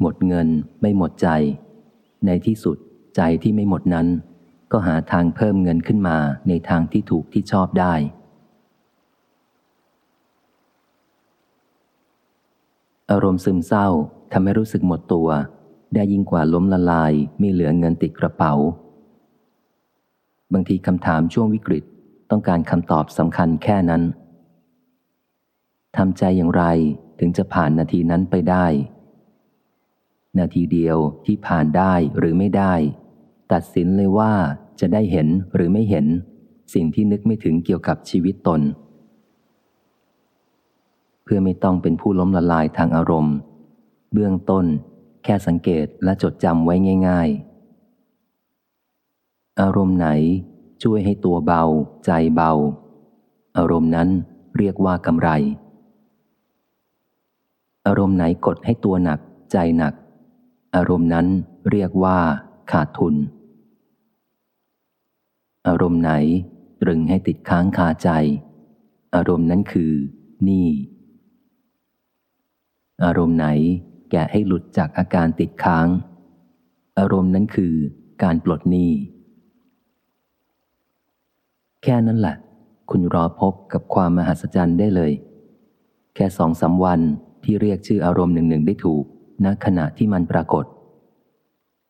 หมดเงินไม่หมดใจ ในที่สุดใจที่ไม่หมดนั้น ก็หาทางเพิ่มเงินขึ้นมาในทางที่ถูกที่ชอบได้ อารมณ์ซึมเศร้าทำให้รู้สึกหมดตัว ได้ยิ่งกว่าล้มละลายไม่เหลือเงินติดกระเป๋า บางทีคำถามช่วงวิกฤตต้องการคำตอบสำคัญแค่นั้นทำใจอย่างไรถึงจะผ่านนาทีนั้นไปได้ นาทีเดียวที่ผ่านได้หรือไม่ได้ ตัดสินเลยว่าจะได้เห็นหรือไม่เห็น สิ่งที่นึกไม่ถึงเกี่ยวกับชีวิตตน เพื่อไม่ต้องเป็นผู้ล้มละลายทางอารมณ์ เบื้องต้น แค่สังเกตและจดจำไว้ง่าย ๆ อารมณ์ไหนช่วยให้ตัวเบา ใจเบา อารมณ์นั้นเรียกว่ากำไร อารมณ์ไหนกดให้ตัวหนัก ใจหนัก อารมณ์นั้นเรียกว่าขาดทุน อารมณ์ไหนตรึงให้ติดค้างคาใจ อารมณ์นั้นคือหนี้อารมณ์ไหนแกะให้หลุดจากอาการติดค้าง อารมณ์นั้นคือการปลดหนี้ แค่นั้นแหละ คุณรอพบกับความมหัศจรรย์ได้เลย แค่สองสาวันที่เรียกชื่ออารมณ์หนึ่งหนึ่งได้ถูก ณขณะที่มันปรากฏ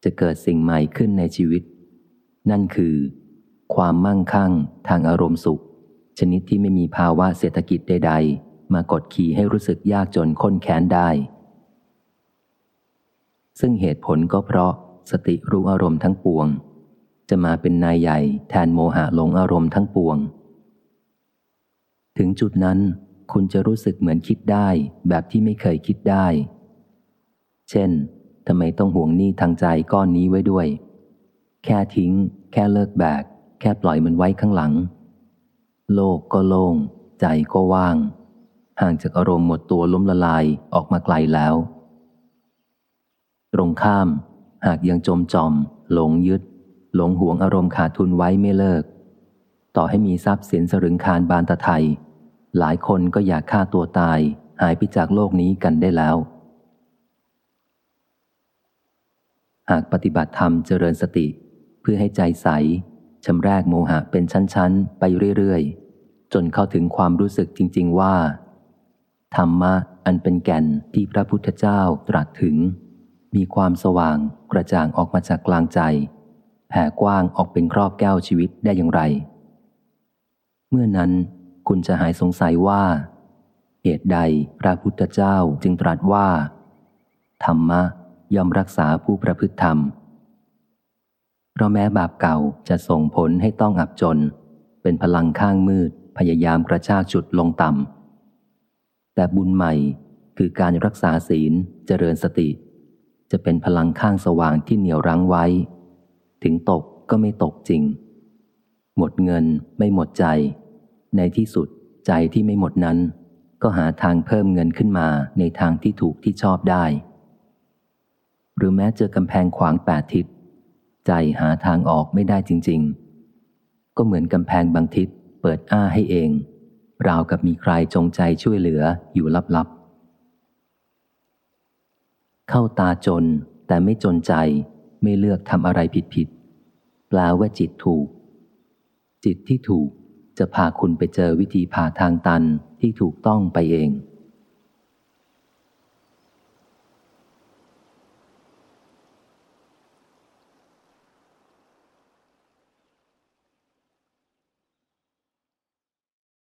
จะเกิดสิ่งใหม่ขึ้นในชีวิต นั่นคือ ความมั่งคั่งทางอารมณ์สุข ชนิดที่ไม่มีภาวะเศรษฐกิจใด ๆ มากดขี่ให้รู้สึกยากจนค้นแค้นได้ ซึ่งเหตุผลก็เพราะสติรู้อารมณ์ทั้งปวง จะมาเป็นนายใหญ่แทนโมหะหลงอารมณ์ทั้งปวง ถึงจุดนั้นคุณจะรู้สึกเหมือนคิดได้แบบที่ไม่เคยคิดได้ เช่นทำไมต้องห่วงหนี้ทางใจก้อนนี้ไว้ด้วย แค่ทิ้ง แค่เลิกแบก แค่ปล่อยมันไว้ข้างหลัง โลกก็โล่ง ใจก็ว่าง ห่างจากอารมณ์หมดตัวล้มละลายออกมาไกลแล้ว ตรงข้าม หากยังจมจอม หลงยึด หลงห่วงอารมณ์ขาดทุนไว้ไม่เลิก ต่อให้มีทรัพย์สินสรึงคารบานตะไทย หลายคนก็อยากฆ่าตัวตาย หายไปจากโลกนี้กันได้แล้ว หากปฏิบัติธรรมเจริญสติ เพื่อให้ใจใสชำแรกโมหะเป็นชั้น ๆ ไปเรื่อย ๆ จนเข้าถึงความรู้สึกจริง ๆ ว่า ธรรมะอันเป็นแก่นที่พระพุทธเจ้าตรัสถึง มีความสว่างกระจ่างออกมาจากกลางใจ แผ่กว้างออกเป็นครอบแก้วชีวิตได้อย่างไร เมื่อนั้นคุณจะหายสงสัยว่า เหตุใดพระพุทธเจ้าจึงตรัสว่า ธรรมะ ย่อมรักษาผู้ประพฤติธรรม เพราะแม้บาปเก่าจะส่งผลให้ต้องอับจน เป็นพลังข้างมืด พยายามกระชากจุดลงต่ำ แต่บุญใหม่คือการรักษาศีลเจริญสติ จะเป็นพลังข้างสว่างที่เหนี่ยวรั้งไว้ ถึงตกก็ไม่ตกจริง หมดเงินไม่หมดใจ ในที่สุดใจที่ไม่หมดนั้น ก็หาทางเพิ่มเงินขึ้นมาในทางที่ถูกที่ชอบได้ หรือแม้เจอกำแพงขวางแปดทิศ ใจหาทางออกไม่ได้จริง ๆ ก็เหมือนกำแพงบางทิศเปิดอ้าให้เอง ราวกับมีใครจงใจช่วยเหลืออยู่ลับๆ เข้าตาจนแต่ไม่จนใจไม่เลือกทำอะไรผิดผิดแปลว่าจิตถูก จิตที่ถูกจะพาคุณไปเจอวิธีผ่าทางตันที่ถูกต้องไปเอง